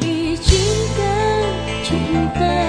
一句一句。